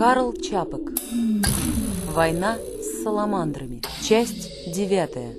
Карл Чапок. Война с саламандрами. Часть девятая.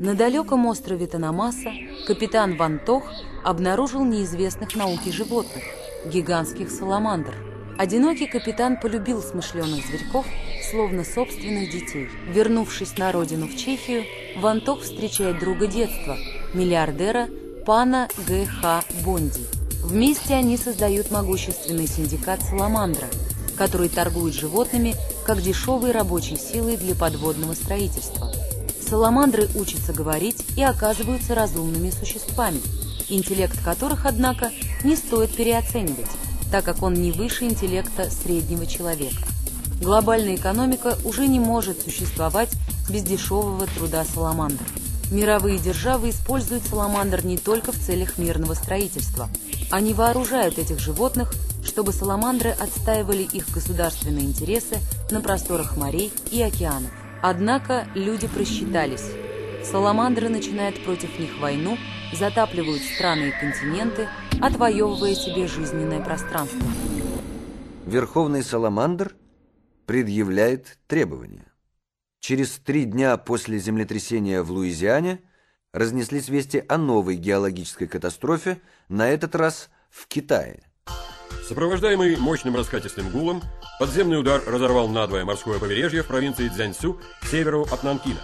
На далеком острове Танамаса капитан Ван Тох обнаружил неизвестных науке животных – гигантских саламандр. Одинокий капитан полюбил смышленых зверьков, словно собственных детей. Вернувшись на родину в Чехию, Ван Тох встречает друга детства – миллиардера пана Г.Х. Бонди. Вместе они создают могущественный синдикат «Саламандра», который торгует животными как дешевой рабочей силой для подводного строительства. Саламандры учатся говорить и оказываются разумными существами, интеллект которых, однако, не стоит переоценивать, так как он не выше интеллекта среднего человека. Глобальная экономика уже не может существовать без дешевого труда саламандр. Мировые державы используют саламандр не только в целях мирного строительства. Они вооружают этих животных, чтобы саламандры отстаивали их государственные интересы на просторах морей и океанов. Однако люди просчитались. Саламандры начинают против них войну, затапливают страны и континенты, отвоевывая себе жизненное пространство. Верховный Саламандр предъявляет требования. Через три дня после землетрясения в Луизиане разнеслись вести о новой геологической катастрофе, на этот раз в Китае. Сопровождаемый мощным раскатистым гулом, подземный удар разорвал надвое морское побережье в провинции Цзяньцю к северу от Нанкина.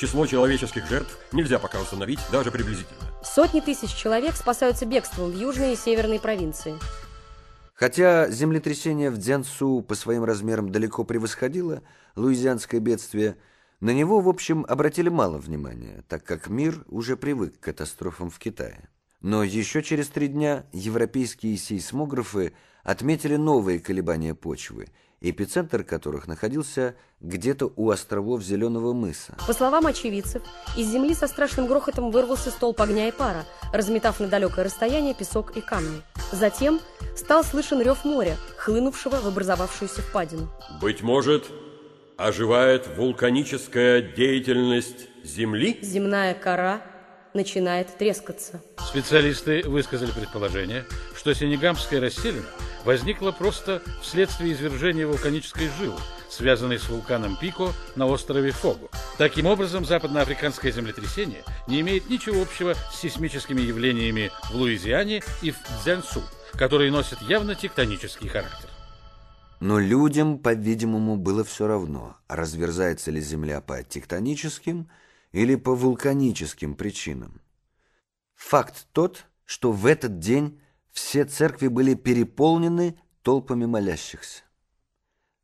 Число человеческих жертв нельзя пока установить даже приблизительно. Сотни тысяч человек спасаются бегством в южные и северные провинции. Хотя землетрясение в Дзянсу по своим размерам далеко превосходило луизианское бедствие, на него, в общем, обратили мало внимания, так как мир уже привык к катастрофам в Китае. Но еще через три дня европейские сейсмографы отметили новые колебания почвы, эпицентр которых находился где-то у островов Зеленого мыса. По словам очевидцев, из земли со страшным грохотом вырвался столб огня и пара, разметав на далекое расстояние песок и камни. Затем стал слышен рев моря, хлынувшего в образовавшуюся впадину. Быть может, оживает вулканическая деятельность Земли? Земная кора начинает трескаться. Специалисты высказали предположение, что сенегамская расселина возникла просто вследствие извержения вулканической жилы, связанной с вулканом Пико на острове Фогу. Таким образом, западноафриканское землетрясение не имеет ничего общего с сейсмическими явлениями в Луизиане и в Дзянсу, которые носят явно тектонический характер. Но людям, по-видимому, было все равно, разверзается ли Земля по тектоническим или по вулканическим причинам. Факт тот, что в этот день все церкви были переполнены толпами молящихся.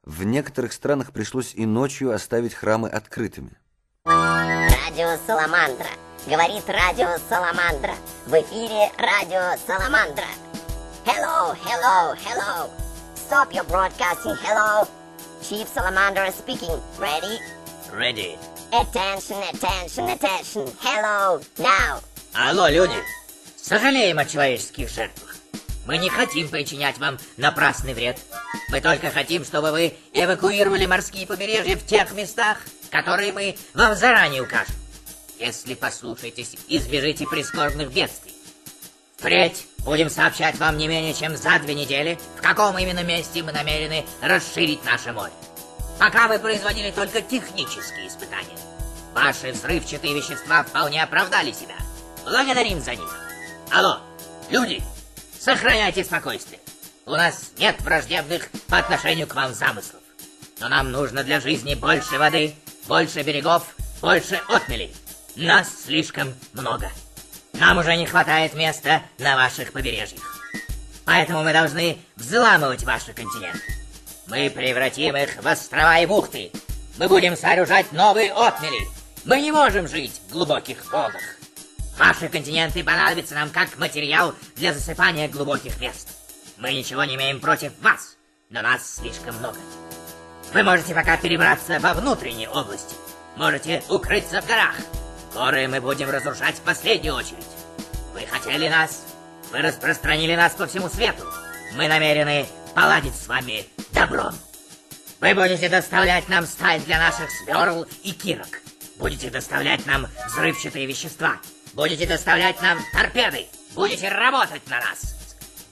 В некоторых странах пришлось и ночью оставить храмы открытыми. Радио Саламандра. Говорит Радио Саламандра. В эфире Радио Саламандра. Hello, hello, hello. Stop your broadcasting. Hello. Chief Salamander speaking. Ready? Ready. Attention, attention, attention. Hello. Now. Алло, люди. Сожалеем о человеческих жертвах. Мы не хотим причинять вам напрасный вред. Мы только хотим, чтобы вы эвакуировали морские побережья в тех местах, которые мы вам заранее укажем. Если послушаетесь, избежите прискорбных бедствий. Впредь будем сообщать вам не менее чем за две недели, в каком именно месте мы намерены расширить наше море. Пока вы производили только технические испытания. Ваши взрывчатые вещества вполне оправдали себя. Благодарим за них. Алло, люди, сохраняйте спокойствие. У нас нет враждебных по отношению к вам замыслов. Но нам нужно для жизни больше воды, больше берегов, больше отмелей. Нас слишком много. Нам уже не хватает места на ваших побережьях. Поэтому мы должны взламывать ваши континенты. Мы превратим их в острова и бухты. Мы будем сооружать новые отмели. Мы не можем жить в глубоких водах. Ваши континенты понадобятся нам как материал для засыпания глубоких мест. Мы ничего не имеем против вас, но нас слишком много. Вы можете пока перебраться во внутренние области. Можете укрыться в горах. Горы мы будем разрушать в последнюю очередь. Вы хотели нас. Вы распространили нас по всему свету. Мы намерены поладить с вами добром. Вы будете доставлять нам сталь для наших сверл и кирок. Будете доставлять нам взрывчатые вещества. Будете доставлять нам торпеды. Будете работать на нас.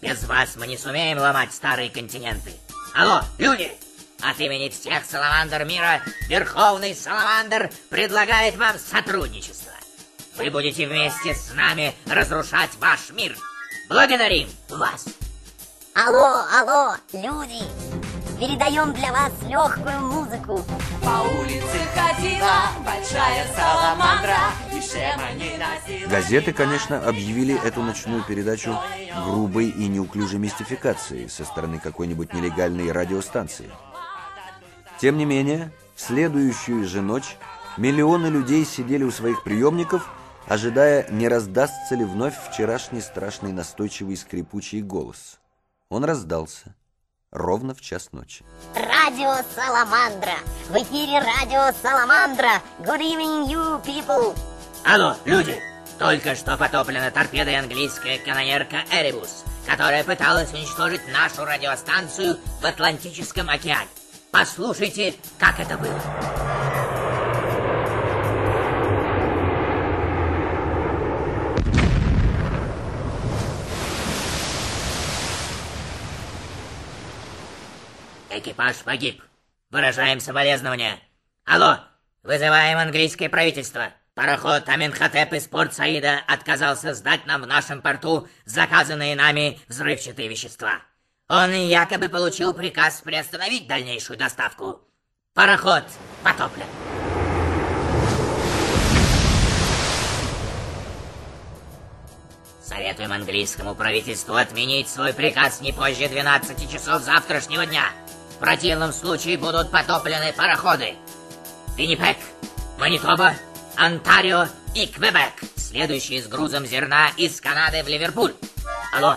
Без вас мы не сумеем ломать старые континенты. Алло, люди! От имени всех саламандр мира Верховный Саламандр предлагает вам сотрудничество. Вы будете вместе с нами разрушать ваш мир. Благодарим вас. Алло, алло, люди! Передаем для вас легкую музыку. По улице ходила большая саламандра, и шема не носила. Газеты, конечно, объявили эту ночную передачу грубой и неуклюжей мистификацией со стороны какой-нибудь нелегальной радиостанции. Тем не менее, в следующую же ночь миллионы людей сидели у своих приемников, ожидая, не раздастся ли вновь вчерашний страшный настойчивый скрипучий голос. Он раздался ровно в час ночи. Радио Саламандра. В эфире Радио Саламандра. Good evening, you people. Алло, люди! Только что потоплена торпедой английская канонерка «Эребус», которая пыталась уничтожить нашу радиостанцию в Атлантическом океане. Послушайте, как это было. Экипаж погиб. Выражаем соболезнования. Алло, вызываем английское правительство. Пароход Аменхотеп из порт Саида отказался сдать нам в нашем порту заказанные нами взрывчатые вещества. Он якобы получил приказ приостановить дальнейшую доставку. Пароход потоплен. Советуем английскому правительству отменить свой приказ не позже 12 часов завтрашнего дня. Противном случае будут потоплены пароходы. Виннипек, Манитоба, Онтарио и Квебек, следующие с грузом зерна из Канады в Ливерпуль. Алло,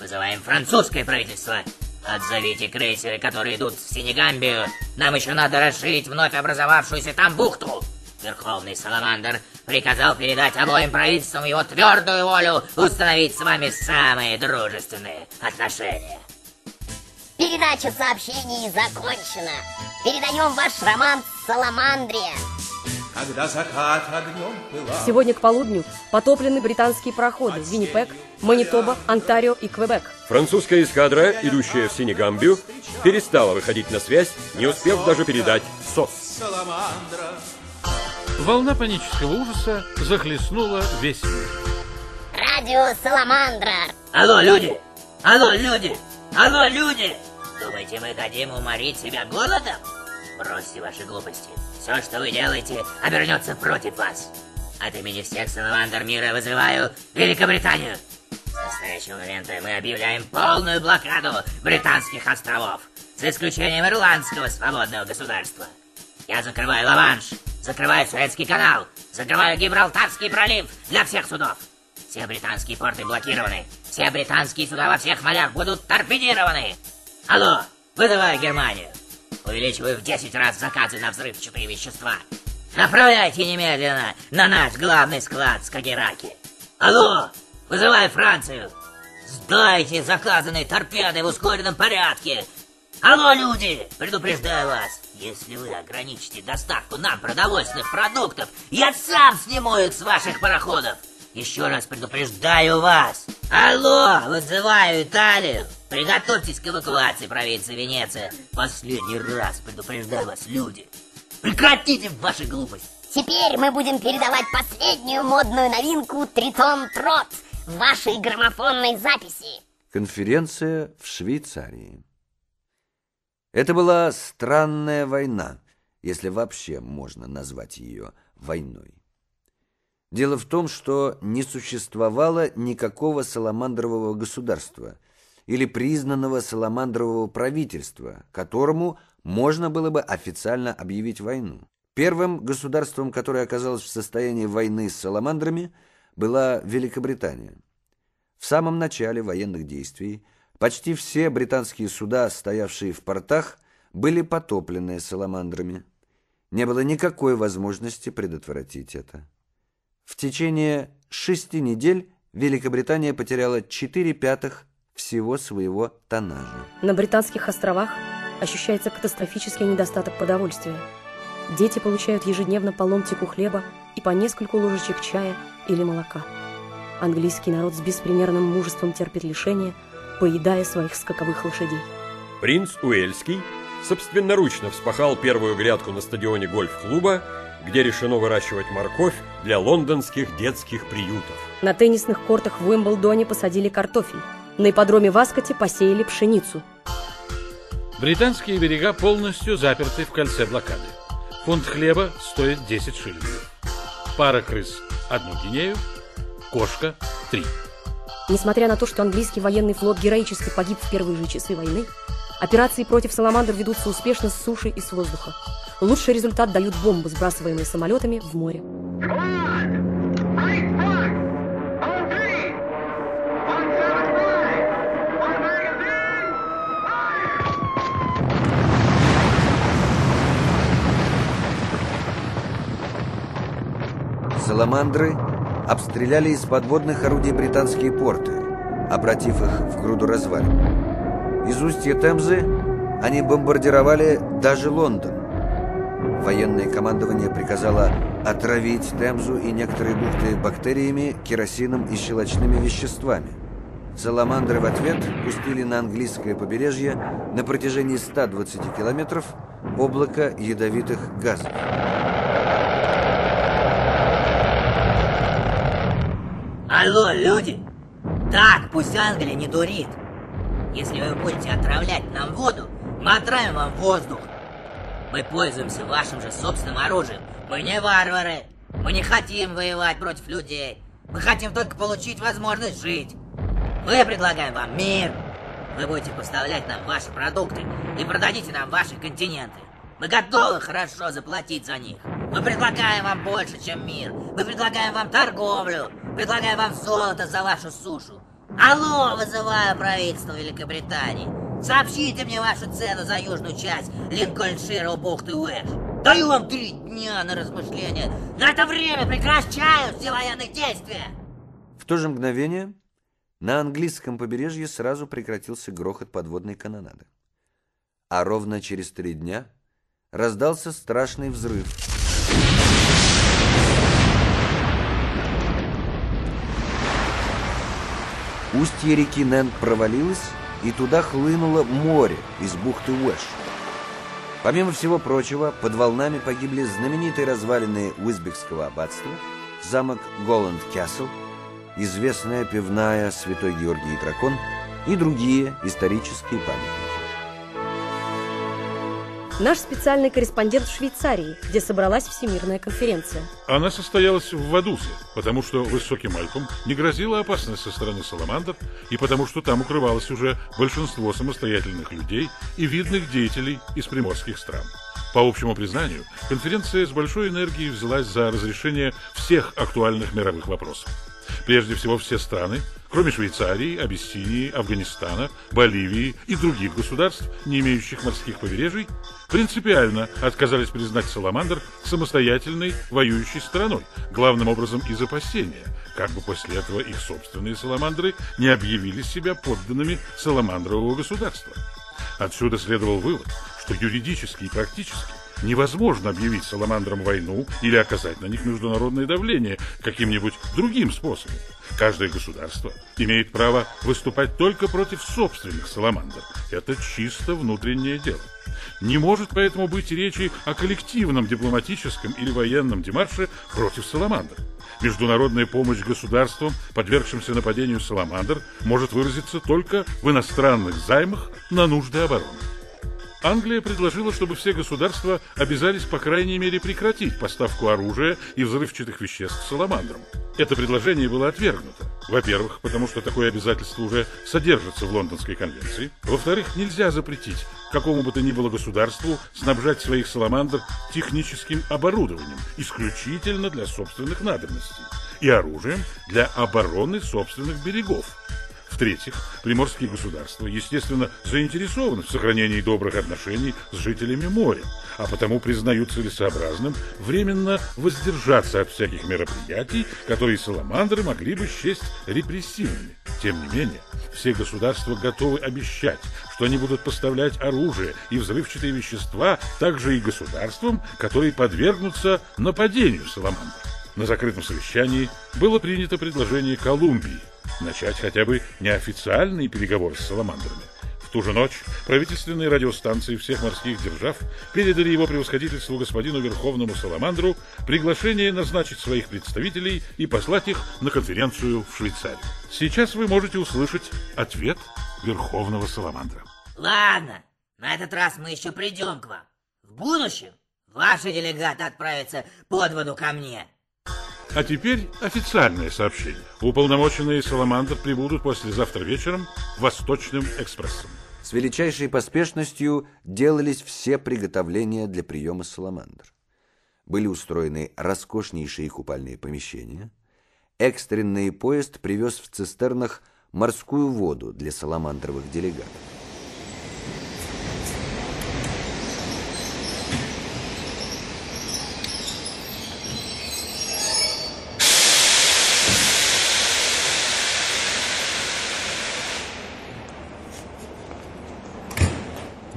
вызываем французское правительство. Отзовите крейсеры, которые идут в Сенегамбию. Нам еще надо расширить вновь образовавшуюся там бухту. Верховный Саламандр приказал передать обоим правительствам его твердую волю установить с вами самые дружественные отношения. Передача сообщений закончена. Передаем ваш роман «Саламандрия». Когда закат огнем пылал. Сегодня к полудню потоплены британские пароходы Виннипек, Манитоба, Онтарио и Квебек. Французская эскадра, идущая в Сенегамбию, перестала выходить на связь, не успев даже передать СОС. Саламандра. Волна панического ужаса захлестнула весь мир. Радио «Саламандра». Алло, люди! Алло, люди! Алло, люди! Думаете, мы хотим уморить себя голодом? Бросьте ваши глупости. Все, что вы делаете, обернется против вас. От имени всех Саламандр мира вызываю Великобританию. С настоящего момента мы объявляем полную блокаду британских островов, за исключением ирландского свободного государства. Я закрываю Ла-Манш, закрываю Суэцкий канал, закрываю Гибралтарский пролив для всех судов. Все британские порты блокированы. Все британские суда во всех морях будут торпедированы. Алло, вызываю Германию. Увеличиваю в 10 раз заказы на взрывчатые вещества. Направляйте немедленно на наш главный склад в Скагераке. Алло, вызываю Францию. Сдайте заказанные торпеды в ускоренном порядке. Алло, люди, предупреждаю вас, если вы ограничите доставку нам продовольственных продуктов, я сам сниму их с ваших пароходов. Еще раз предупреждаю вас. Алло, вызываю Италию. Приготовьтесь к эвакуации провинции Венеция. Последний раз предупреждаю вас, люди. Прекратите ваши глупости. Теперь мы будем передавать последнюю модную новинку «Тритон Трот» в вашей граммофонной записи. Конференция в Швейцарии. Это была странная война, если вообще можно назвать ее войной. Дело в том, что не существовало никакого саламандрового государства или признанного саламандрового правительства, которому можно было бы официально объявить войну. Первым государством, которое оказалось в состоянии войны с саламандрами, была Великобритания. В самом начале военных действий почти все британские суда, стоявшие в портах, были потоплены саламандрами. Не было никакой возможности предотвратить это. В течение шести недель Великобритания потеряла 4 пятых всего своего тоннажа. На Британских островах ощущается катастрофический недостаток продовольствия. Дети получают ежедневно по ломтику хлеба и по нескольку ложечек чая или молока. Английский народ с беспримерным мужеством терпит лишения, поедая своих скаковых лошадей. Принц Уэльский собственноручно вспахал первую грядку на стадионе гольф-клуба, где решено выращивать морковь для лондонских детских приютов. На теннисных кортах в Уимблдоне посадили картофель. На ипподроме в Аскоте посеяли пшеницу. Британские берега полностью заперты в кольце блокады. Фунт хлеба стоит 10 шиллингов. Пара крыс – одну гинею, кошка – три. Несмотря на то, что английский военный флот героически погиб в первые же часы войны, операции против Саламандр ведутся успешно с суши и с воздуха. Лучший результат дают бомбы, сбрасываемые самолетами в море. Саламандры обстреляли из подводных орудий британские порты, обратив их в груду развалин. Из устья Темзы они бомбардировали даже Лондон. Военное командование приказало отравить Темзу и некоторые бухты бактериями, керосином и щелочными веществами. Саламандры в ответ пустили на английское побережье на протяжении 120 километров облако ядовитых газов. Алло, люди! Так, пусть Англия не дурит. Если вы будете отравлять нам воду, мы отравим вам воздух. Мы пользуемся вашим же собственным оружием. Мы не варвары. Мы не хотим воевать против людей. Мы хотим только получить возможность жить. Мы предлагаем вам мир. Вы будете поставлять нам ваши продукты и продадите нам ваши континенты. Мы готовы хорошо заплатить за них. Мы предлагаем вам больше, чем мир. Мы предлагаем вам торговлю. Предлагаем вам золото за вашу сушу. Алло, вызываю правительство Великобритании. Сообщите мне вашу цену за южную часть Линкольншира у бухты Уэш. Даю вам три дня на размышление. На это время прекращаю все военные действия. В то же мгновение на английском побережье сразу прекратился грохот подводной канонады. А ровно через три дня раздался страшный взрыв. Устье реки Нэн провалилось, и туда хлынуло море из бухты Уэш. Помимо всего прочего, под волнами погибли знаменитые развалины Уизбекского аббатства, замок Голланд Касл, известная пивная Святой Георгий и Дракон и другие исторические памятники. Наш специальный корреспондент в Швейцарии, где собралась Всемирная конференция. Она состоялась в Вадузе, потому что высоким Альпам не грозила опасность со стороны Саламандр, и потому что там укрывалось уже большинство самостоятельных людей и видных деятелей из приморских стран. По общему признанию, конференция с большой энергией взялась за разрешение всех актуальных мировых вопросов. Прежде всего, все страны, кроме Швейцарии, Абиссинии, Афганистана, Боливии и других государств, не имеющих морских побережий, принципиально отказались признать Саламандр самостоятельной воюющей страной, главным образом из опасения, как бы после этого их собственные Саламандры не объявили себя подданными Саламандрового государства. Отсюда следовал вывод, что юридически и практически невозможно объявить саламандрам войну или оказать на них международное давление каким-нибудь другим способом. Каждое государство имеет право выступать только против собственных саламандр. Это чисто внутреннее дело. Не может поэтому быть речи о коллективном дипломатическом или военном демарше против саламандр. Международная помощь государствам, подвергшимся нападению саламандр, может выразиться только в иностранных займах на нужды обороны. Англия предложила, чтобы все государства обязались по крайней мере прекратить поставку оружия и взрывчатых веществ саламандрам. Это предложение было отвергнуто. Во-первых, потому что такое обязательство уже содержится в Лондонской конвенции. Во-вторых, нельзя запретить какому бы то ни было государству снабжать своих саламандр техническим оборудованием исключительно для собственных надобностей и оружием для обороны собственных берегов. В-третьих, приморские государства, естественно, заинтересованы в сохранении добрых отношений с жителями моря, а потому признают целесообразным временно воздержаться от всяких мероприятий, которые саламандры могли бы счесть репрессивными. Тем не менее, все государства готовы обещать, что они будут поставлять оружие и взрывчатые вещества также и государствам, которые подвергнутся нападению саламандр. На закрытом совещании было принято предложение Колумбии начать хотя бы неофициальные переговоры с саламандрами. В ту же ночь правительственные радиостанции всех морских держав передали его превосходительству господину Верховному Саламандру приглашение назначить своих представителей и послать их на конференцию в Швейцарию. Сейчас вы можете услышать ответ Верховного Саламандра. Ладно, на этот раз мы еще придем к вам. В будущем ваши делегаты отправятся под воду ко мне. А теперь официальное сообщение. Уполномоченные Саламандр прибудут послезавтра вечером Восточным экспрессом. С величайшей поспешностью делались все приготовления для приема Саламандр. Были устроены роскошнейшие купальные помещения. Экстренный поезд привез в цистернах морскую воду для саламандровых делегатов.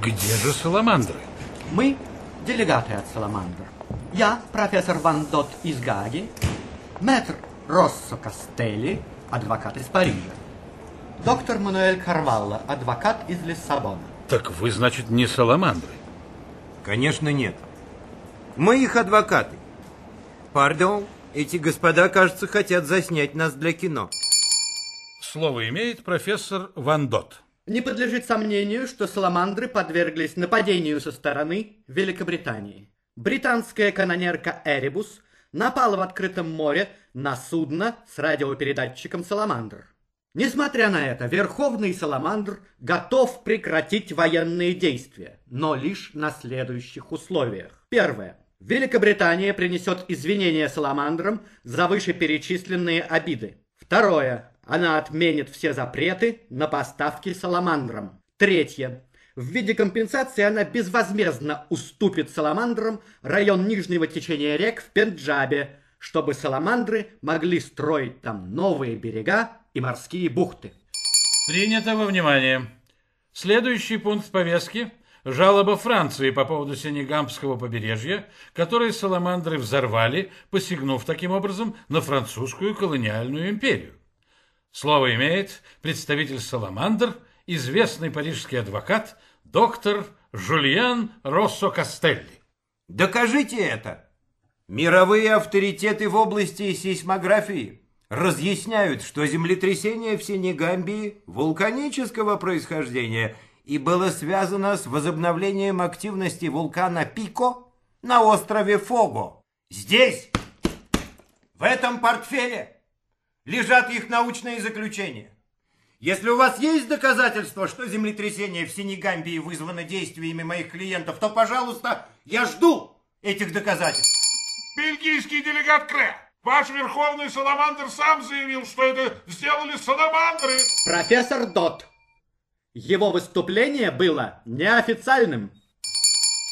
Где же Саламандры? Мы делегаты от Саламандр. Я профессор Ван Дот из Гаги, мэтр Россо Кастелли, адвокат из Парижа, доктор Мануэль Карвалла, адвокат из Лиссабона. Так вы, значит, не Саламандры? Конечно, нет. Мы их адвокаты. Пардон, эти господа, кажется, хотят заснять нас для кино. Слово имеет профессор Ван Дот. Не подлежит сомнению, что саламандры подверглись нападению со стороны Великобритании. Британская канонерка «Эребус» напала в открытом море на судно с радиопередатчиком «Саламандр». Несмотря на это, Верховный Саламандр готов прекратить военные действия, но лишь на следующих условиях. Первое. Великобритания принесет извинения Саламандрам за вышеперечисленные обиды. Второе. Она отменит все запреты на поставки саламандрам. Третье. В виде компенсации она безвозмездно уступит саламандрам район нижнего течения рек в Пенджабе, чтобы саламандры могли строить там новые берега и морские бухты. Принято во внимание. Следующий пункт повестки – жалоба Франции по поводу Сенегамского побережья, которое саламандры взорвали, посягнув таким образом на французскую колониальную империю. Слово имеет представитель Саламандр, известный парижский адвокат, доктор Жульян Россо Кастелли. Докажите это. Мировые авторитеты в области сейсмографии разъясняют, что землетрясение в Сенегамбии вулканического происхождения и было связано с возобновлением активности вулкана Пико на острове Фого. Здесь, в этом портфеле, лежат их научные заключения. Если у вас есть доказательства, что землетрясение в Сенегамбии вызвано действиями моих клиентов, то, пожалуйста, я жду этих доказательств. Бельгийский делегат Кре, ваш верховный саламандр сам заявил, что это сделали саламандры. Профессор Дот, его выступление было неофициальным.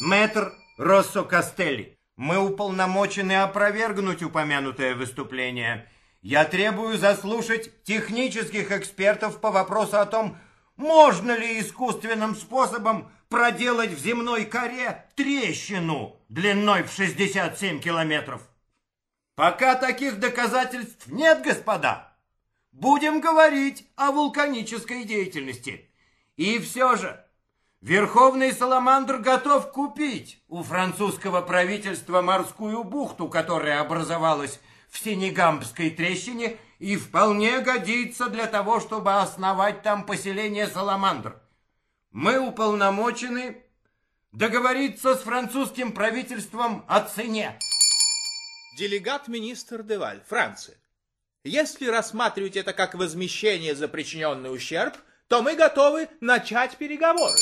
Мэтр Россо Кастелли, мы уполномочены опровергнуть упомянутое выступление – я требую заслушать технических экспертов по вопросу о том, можно ли искусственным способом проделать в земной коре трещину длиной в 67 километров. Пока таких доказательств нет, господа, будем говорить о вулканической деятельности. И все же, Верховный Саламандр готов купить у французского правительства морскую бухту, которая образовалась в Сенегамбской трещине и вполне годится для того, чтобы основать там поселение Саламандр. Мы уполномочены договориться с французским правительством о цене. Делегат-министр Деваль, Франция. Если рассматривать это как возмещение за причиненный ущерб, то мы готовы начать переговоры.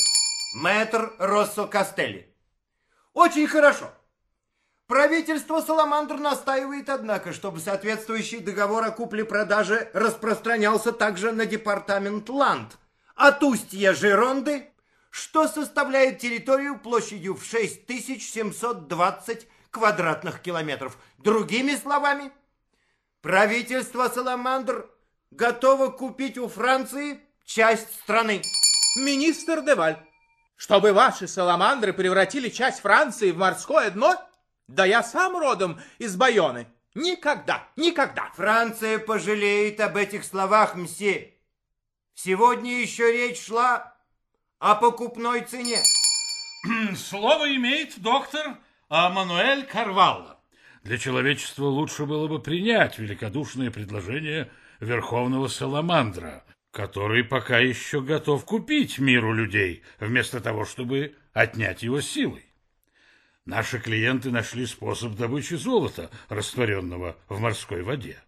Мэтр Россо Кастелли. Очень хорошо. Правительство Саламандр настаивает, однако, чтобы соответствующий договор о купле-продаже распространялся также на департамент Ланд от устья Жеронды, что составляет территорию площадью в 6720 квадратных километров. Другими словами, правительство Саламандр готово купить у Франции часть страны. Министр Деваль, чтобы ваши саламандры превратили часть Франции в морское дно? Да я сам родом из Байоны. Никогда, никогда. Франция пожалеет об этих словах, мсье. Сегодня еще речь шла о покупной цене. Слово имеет доктор Мануэль Карвалла. Для человечества лучше было бы принять великодушное предложение Верховного Саламандра, который пока еще готов купить миру людей, вместо того, чтобы отнять его силой. Наши клиенты нашли способ добычи золота, растворенного в морской воде.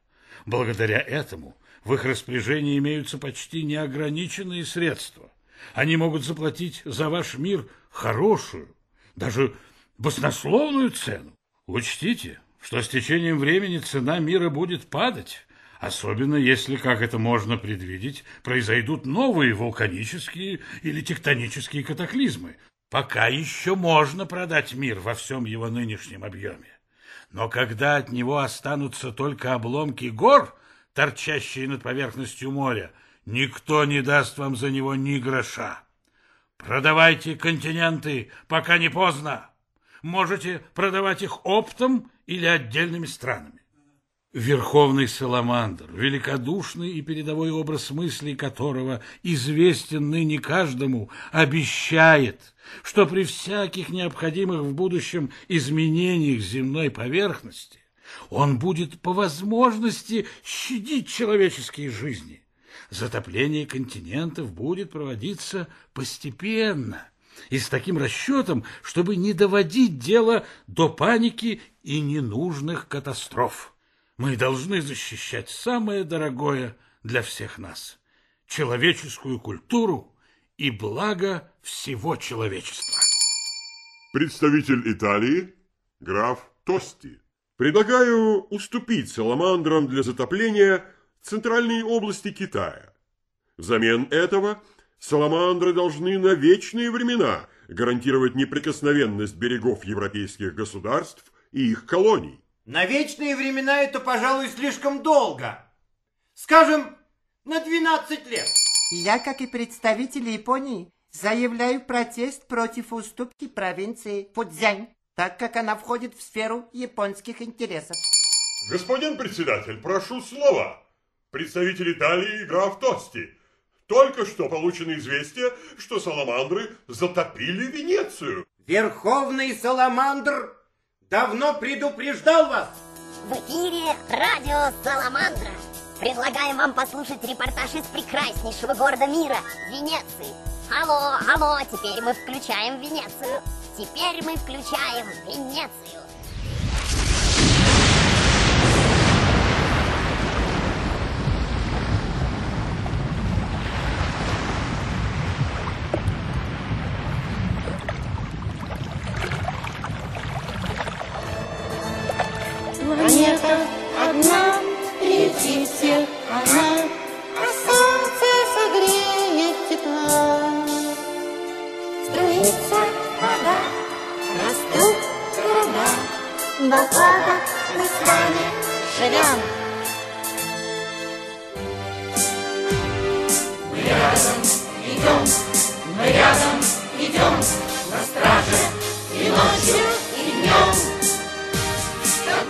Благодаря этому в их распоряжении имеются почти неограниченные средства. Они могут заплатить за ваш мир хорошую, даже баснословную цену. Учтите, что с течением времени цена мира будет падать, особенно если, как это можно предвидеть, произойдут новые вулканические или тектонические катаклизмы. Пока еще можно продать мир во всем его нынешнем объеме. Но когда от него останутся только обломки гор, торчащие над поверхностью моря, никто не даст вам за него ни гроша. Продавайте континенты, пока не поздно. Можете продавать их оптом или отдельными странами. Верховный Саламандр, великодушный и передовой образ мыслей которого известен ныне каждому, обещает, что при всяких необходимых в будущем изменениях земной поверхности он будет по возможности щадить человеческие жизни. Затопление континентов будет проводиться постепенно и с таким расчетом, чтобы не доводить дело до паники и ненужных катастроф. Мы должны защищать самое дорогое для всех нас – человеческую культуру и благо всего человечества. Представитель Италии, граф Тости. Предлагаю уступить саламандрам для затопления центральные области Китая. Взамен этого саламандры должны на вечные времена гарантировать неприкосновенность берегов европейских государств и их колоний. На вечные времена это, пожалуй, слишком долго. Скажем, на 12 лет. Я, как и представители Японии, заявляю протест против уступки провинции Фудзянь, так как она входит в сферу японских интересов. Господин председатель, прошу слова. Представитель Италии граф Тости. Только что получено известие, что саламандры затопили Венецию. Верховный саламандр давно предупреждал вас. В эфире радио Саламандра. Предлагаем вам послушать репортаж из прекраснейшего города мира, Венеции. Алло, алло, теперь мы включаем Венецию. Теперь мы включаем Венецию.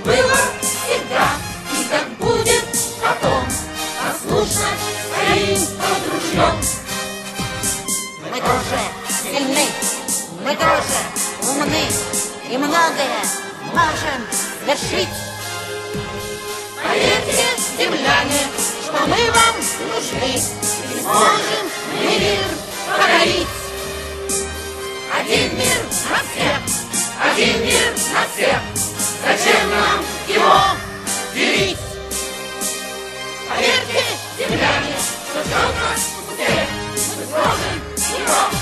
было всегда и как будет потом. Послушно стоим под ружьем. Мы тоже сильны, мы тоже умны и многое можем вершить. Поверьте, земляне, что мы вам нужны и сможем мир покорить. Один мир на всех, один мир на всех. Зачем нам его делить? Поверьте, земляне, что ждет нас в пути, мы сможем его